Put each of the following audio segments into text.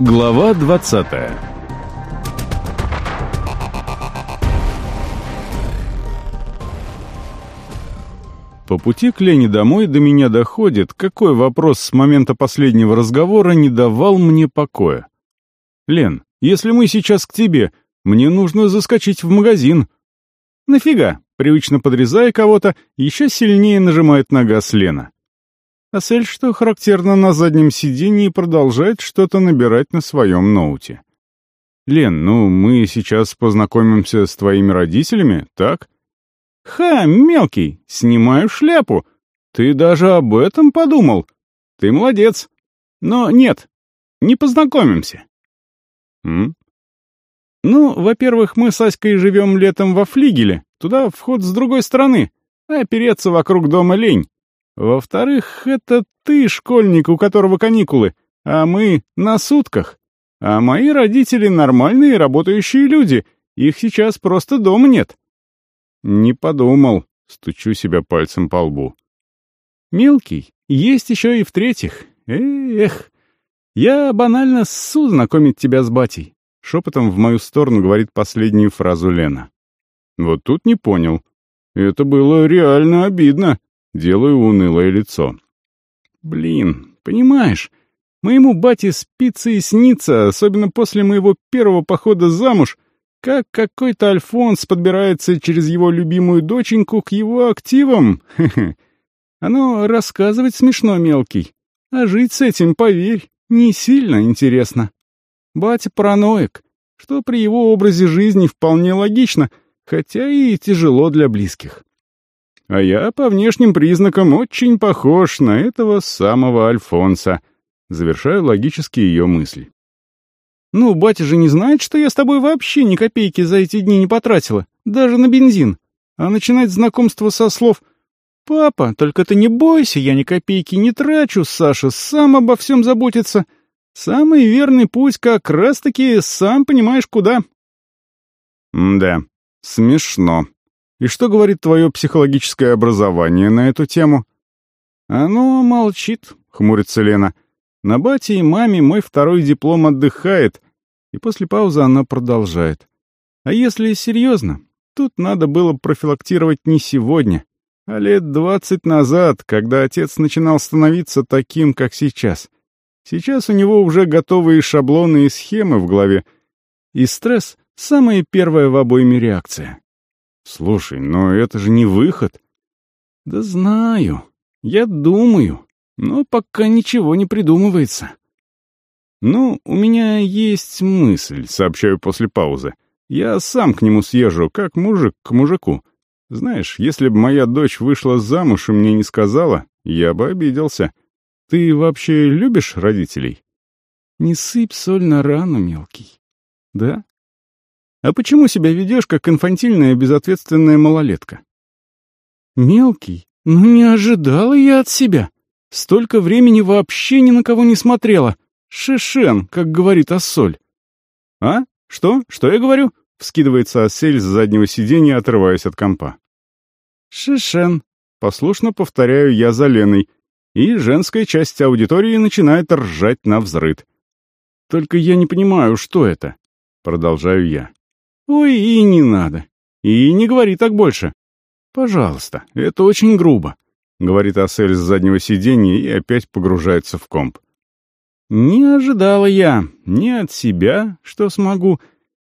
Глава 20 По пути к Лене домой до меня доходит, какой вопрос с момента последнего разговора не давал мне покоя. «Лен, если мы сейчас к тебе, мне нужно заскочить в магазин». «Нафига?» — привычно подрезая кого-то, еще сильнее нажимает на газ Лена. Асель, что характерно на заднем сиденье, продолжает что-то набирать на своем ноуте. «Лен, ну мы сейчас познакомимся с твоими родителями, так?» «Ха, мелкий, снимаю шляпу. Ты даже об этом подумал. Ты молодец. Но нет, не познакомимся». «М? «Ну, во-первых, мы с Аськой живем летом во флигеле. Туда вход с другой стороны, а переться вокруг дома лень. Во-вторых, это ты, школьник, у которого каникулы, а мы на сутках. А мои родители нормальные работающие люди, их сейчас просто дома нет». «Не подумал», — стучу себя пальцем по лбу. «Мелкий, есть еще и в-третьих. Эх, я банально ссу знакомить тебя с батей. Шепотом в мою сторону говорит последнюю фразу Лена. Вот тут не понял. Это было реально обидно. Делаю унылое лицо. Блин, понимаешь, моему бате спится и снится, особенно после моего первого похода замуж, как какой-то Альфонс подбирается через его любимую доченьку к его активам. Оно рассказывать смешно, мелкий. А жить с этим, поверь, не сильно интересно. Батя параноик, что при его образе жизни вполне логично, хотя и тяжело для близких. А я по внешним признакам очень похож на этого самого Альфонса. Завершаю логически ее мысль. «Ну, батя же не знает, что я с тобой вообще ни копейки за эти дни не потратила, даже на бензин. А начинать знакомство со слов «Папа, только ты не бойся, я ни копейки не трачу, Саша сам обо всем заботится», Самый верный путь как раз-таки сам понимаешь куда. да, смешно. И что говорит твое психологическое образование на эту тему? Оно молчит, хмурится Лена. На бате и маме мой второй диплом отдыхает. И после паузы она продолжает. А если серьезно, тут надо было профилактировать не сегодня, а лет двадцать назад, когда отец начинал становиться таким, как сейчас — Сейчас у него уже готовые шаблоны и схемы в голове. И стресс — самая первая в обойме реакция. Слушай, но это же не выход. Да знаю. Я думаю. Но пока ничего не придумывается. Ну, у меня есть мысль, сообщаю после паузы. Я сам к нему съезжу, как мужик к мужику. Знаешь, если бы моя дочь вышла замуж и мне не сказала, я бы обиделся. Ты вообще любишь родителей? Не сыпь соль на рану, мелкий. Да? А почему себя ведешь, как инфантильная безответственная малолетка? Мелкий? Ну не ожидала я от себя. Столько времени вообще ни на кого не смотрела. Шишен, как говорит Ассоль. А? Что? Что я говорю? Вскидывается Ассель с заднего сиденья, отрываясь от компа. Шишен. Послушно повторяю я за Леной — и женская часть аудитории начинает ржать на взрыд. «Только я не понимаю, что это?» Продолжаю я. «Ой, и не надо. И не говори так больше. Пожалуйста, это очень грубо», — говорит Асель с заднего сиденья и опять погружается в комп. «Не ожидала я ни от себя, что смогу,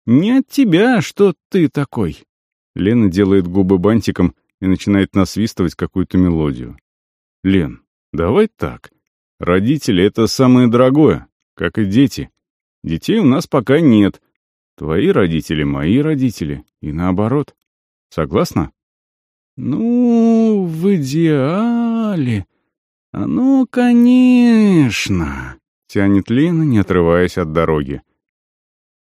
ни от тебя, что ты такой». Лена делает губы бантиком и начинает насвистывать какую-то мелодию. «Лен, Давай так. Родители — это самое дорогое, как и дети. Детей у нас пока нет. Твои родители — мои родители, и наоборот. Согласна? Ну, в идеале. А ну, конечно, тянет Лена, не отрываясь от дороги.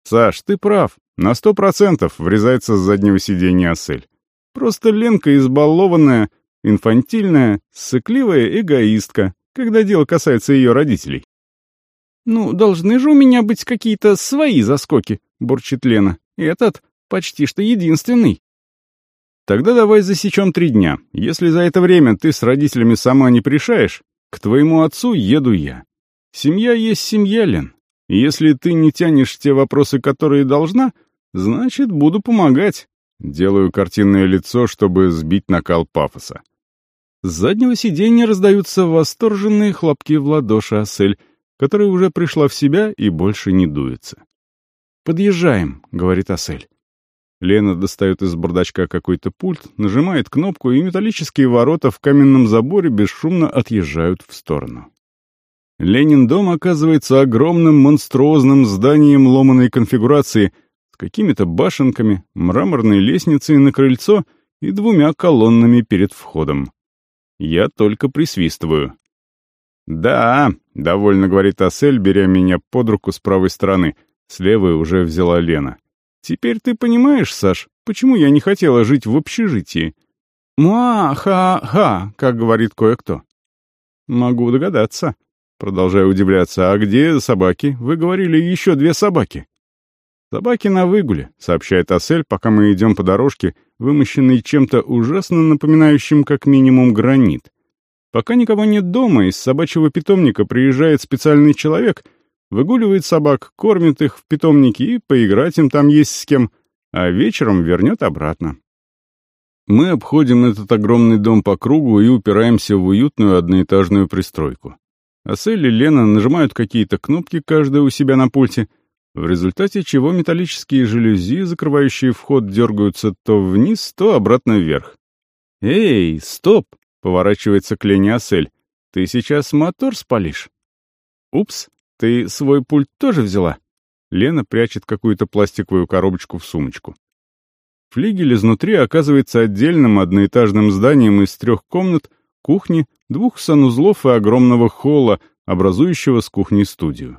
Саш, ты прав. На сто процентов врезается с заднего сиденья Асель. Просто Ленка избалованная, Инфантильная, сыкливая эгоистка, когда дело касается ее родителей. «Ну, должны же у меня быть какие-то свои заскоки», — бурчит Лена. «Этот почти что единственный». «Тогда давай засечем три дня. Если за это время ты с родителями сама не пришаешь, к твоему отцу еду я. Семья есть семья, Лен. Если ты не тянешь те вопросы, которые должна, значит, буду помогать. Делаю картинное лицо, чтобы сбить накал пафоса. С заднего сиденья раздаются восторженные хлопки в ладоши Ассель, которая уже пришла в себя и больше не дуется. «Подъезжаем», — говорит Ассель. Лена достает из бардачка какой-то пульт, нажимает кнопку, и металлические ворота в каменном заборе бесшумно отъезжают в сторону. Ленин дом оказывается огромным монструозным зданием ломаной конфигурации с какими-то башенками, мраморной лестницей на крыльцо и двумя колоннами перед входом. Я только присвистываю. «Да», — довольно говорит Асель, беря меня под руку с правой стороны. С левой уже взяла Лена. «Теперь ты понимаешь, Саш, почему я не хотела жить в общежитии?» «Муа-ха-ха», как говорит кое-кто. «Могу догадаться», Продолжаю удивляться, а где собаки? Вы говорили, еще две собаки. Собаки на выгуле, сообщает Асель, пока мы идем по дорожке, вымощенной чем-то ужасно напоминающим как минимум гранит. Пока никого нет дома, из собачьего питомника приезжает специальный человек, выгуливает собак, кормит их в питомнике и поиграть им там есть с кем, а вечером вернет обратно. Мы обходим этот огромный дом по кругу и упираемся в уютную одноэтажную пристройку. Асель и Лена нажимают какие-то кнопки, каждая у себя на пульте, в результате чего металлические жалюзи, закрывающие вход, дергаются то вниз, то обратно вверх. «Эй, стоп!» — поворачивается к Лене Асель. «Ты сейчас мотор спалишь?» «Упс, ты свой пульт тоже взяла?» Лена прячет какую-то пластиковую коробочку в сумочку. Флигель изнутри оказывается отдельным одноэтажным зданием из трех комнат, кухни, двух санузлов и огромного холла, образующего с кухней студию.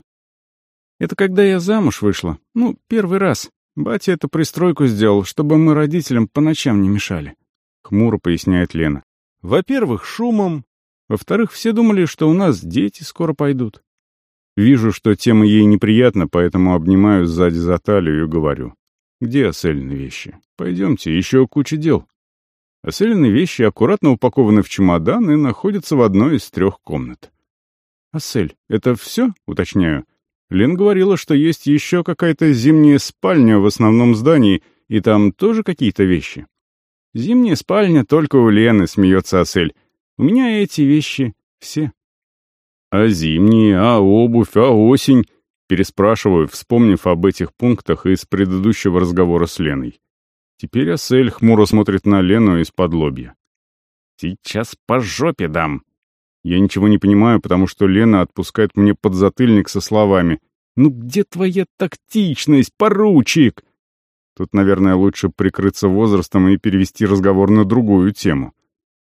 Это когда я замуж вышла. Ну, первый раз. Батя эту пристройку сделал, чтобы мы родителям по ночам не мешали. Хмуро поясняет Лена. Во-первых, шумом. Во-вторых, все думали, что у нас дети скоро пойдут. Вижу, что тема ей неприятна, поэтому обнимаю сзади за талию и говорю. Где Аселины вещи? Пойдемте, еще куча дел. Оселенные вещи аккуратно упакованы в чемодан и находятся в одной из трех комнат. «Асель, это все?» — уточняю. Лен говорила, что есть еще какая-то зимняя спальня в основном здании, и там тоже какие-то вещи. «Зимняя спальня только у Лены», — смеется Асель. «У меня эти вещи все». «А зимние, а обувь, а осень?» — переспрашиваю, вспомнив об этих пунктах из предыдущего разговора с Леной. Теперь Асель хмуро смотрит на Лену из-под лобья. «Сейчас по жопе дам!» Я ничего не понимаю, потому что Лена отпускает мне подзатыльник со словами «Ну где твоя тактичность, поручик?» Тут, наверное, лучше прикрыться возрастом и перевести разговор на другую тему.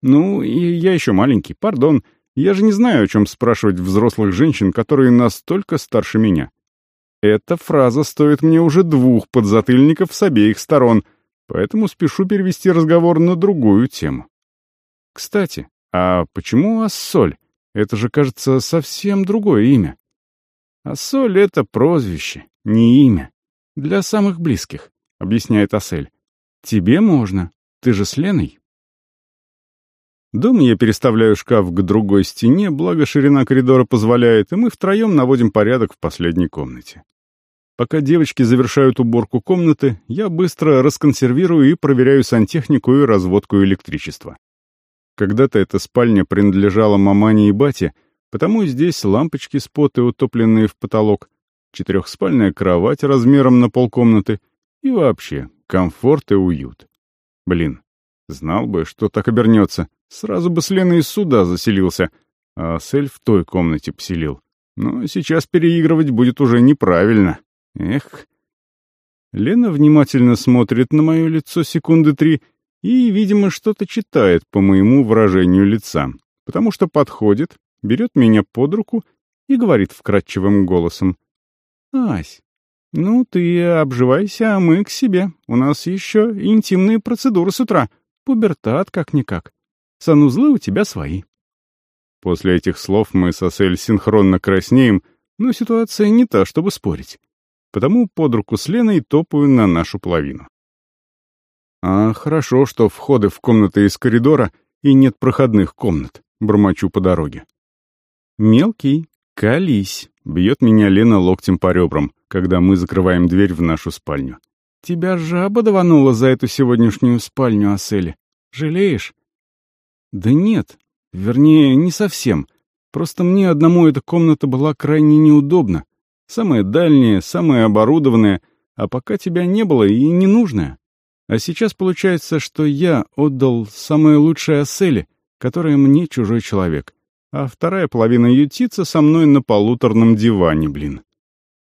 «Ну, и я еще маленький, пардон. Я же не знаю, о чем спрашивать взрослых женщин, которые настолько старше меня». Эта фраза стоит мне уже двух подзатыльников с обеих сторон — поэтому спешу перевести разговор на другую тему. Кстати, а почему Ассоль? Это же, кажется, совсем другое имя. Ассоль — это прозвище, не имя. Для самых близких, — объясняет Асель. Тебе можно, ты же с Леной. Дом я переставляю шкаф к другой стене, благо ширина коридора позволяет, и мы втроем наводим порядок в последней комнате. Пока девочки завершают уборку комнаты, я быстро расконсервирую и проверяю сантехнику и разводку электричества. Когда-то эта спальня принадлежала мамане и бате, потому здесь лампочки споты, утопленные в потолок, четырехспальная кровать размером на полкомнаты и вообще комфорт и уют. Блин, знал бы, что так обернется, сразу бы с Леной из суда заселился, а Сель в той комнате поселил. Но сейчас переигрывать будет уже неправильно. Эх. Лена внимательно смотрит на мое лицо секунды три и, видимо, что-то читает по моему выражению лица, потому что подходит, берет меня под руку и говорит вкрадчивым голосом. «Ась, ну ты обживайся, а мы к себе. У нас еще интимные процедуры с утра. Пубертат как-никак. Санузлы у тебя свои». После этих слов мы с Асель синхронно краснеем, но ситуация не та, чтобы спорить потому под руку с Леной топаю на нашу половину. А хорошо, что входы в комнаты из коридора и нет проходных комнат, бормочу по дороге. «Мелкий, колись», — Бьет меня Лена локтем по ребрам, когда мы закрываем дверь в нашу спальню. Тебя жаба даванула за эту сегодняшнюю спальню, Асели. Жалеешь? Да нет. Вернее, не совсем. Просто мне одному эта комната была крайне неудобна. Самая дальняя, самая оборудованная, а пока тебя не было и ненужная. А сейчас получается, что я отдал самое лучшее Асели, которое мне чужой человек. А вторая половина ютится со мной на полуторном диване, блин.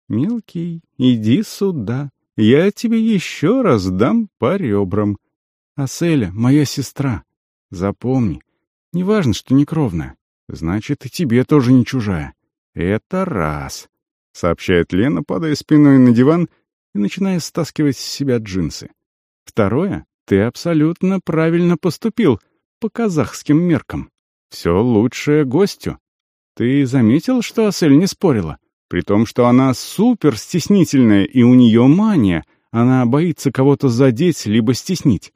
Мелкий, иди сюда. Я тебе еще раз дам по ребрам. Аселя, моя сестра. Запомни, неважно, что не. Значит, и тебе тоже не чужая. Это раз, — сообщает Лена, падая спиной на диван и начиная стаскивать с себя джинсы. Второе, ты абсолютно правильно поступил по казахским меркам. Все лучшее гостю. Ты заметил, что Асель не спорила? При том, что она супер стеснительная, и у нее мания. Она боится кого-то задеть либо стеснить.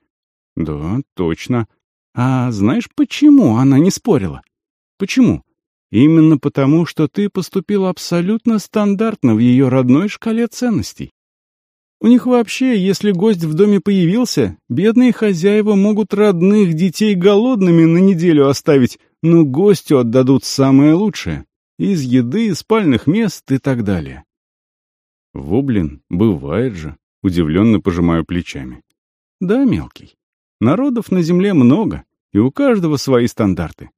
Да, точно. А знаешь, почему она не спорила? Почему? Именно потому, что ты поступил абсолютно стандартно в ее родной шкале ценностей. У них вообще, если гость в доме появился, бедные хозяева могут родных детей голодными на неделю оставить, но гостю отдадут самое лучшее. Из еды, спальных мест и так далее. Воблин, бывает же. Удивленно пожимаю плечами. Да, мелкий. Народов на земле много, и у каждого свои стандарты.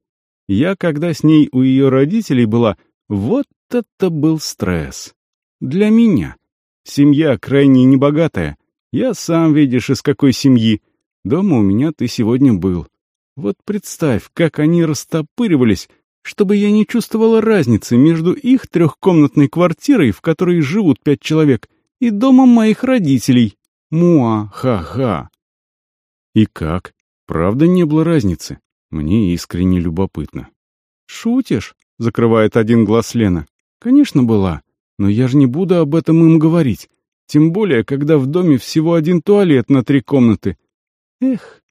Я, когда с ней у ее родителей была, вот это был стресс. Для меня. Семья крайне небогатая. Я сам видишь, из какой семьи. Дома у меня ты сегодня был. Вот представь, как они растопыривались, чтобы я не чувствовала разницы между их трехкомнатной квартирой, в которой живут пять человек, и домом моих родителей. Муа-ха-ха. И как? Правда не было разницы? Мне искренне любопытно. «Шутишь?» — закрывает один глаз Лена. «Конечно была, но я же не буду об этом им говорить. Тем более, когда в доме всего один туалет на три комнаты. Эх.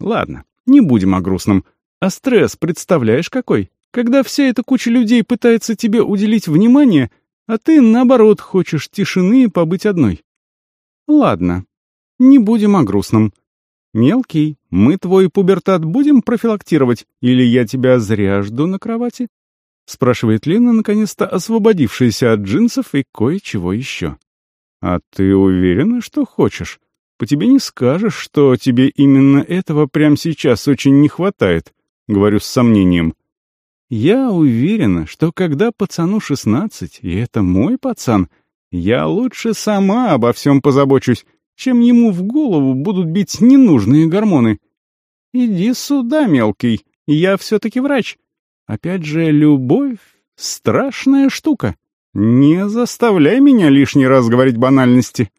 Ладно, не будем о грустном. А стресс, представляешь, какой? Когда вся эта куча людей пытается тебе уделить внимание, а ты, наоборот, хочешь тишины и побыть одной. Ладно, не будем о грустном. Мелкий, мы твой пубертат будем профилактировать, или я тебя зря жду на кровати? Спрашивает Лена, наконец-то освободившаяся от джинсов и кое-чего еще. А ты уверена, что хочешь? По тебе не скажешь, что тебе именно этого прямо сейчас очень не хватает, говорю с сомнением. Я уверена, что когда пацану шестнадцать, и это мой пацан, я лучше сама обо всем позабочусь, чем ему в голову будут бить ненужные гормоны. Иди сюда, мелкий, я все-таки врач. Опять же, любовь — страшная штука. Не заставляй меня лишний раз говорить банальности.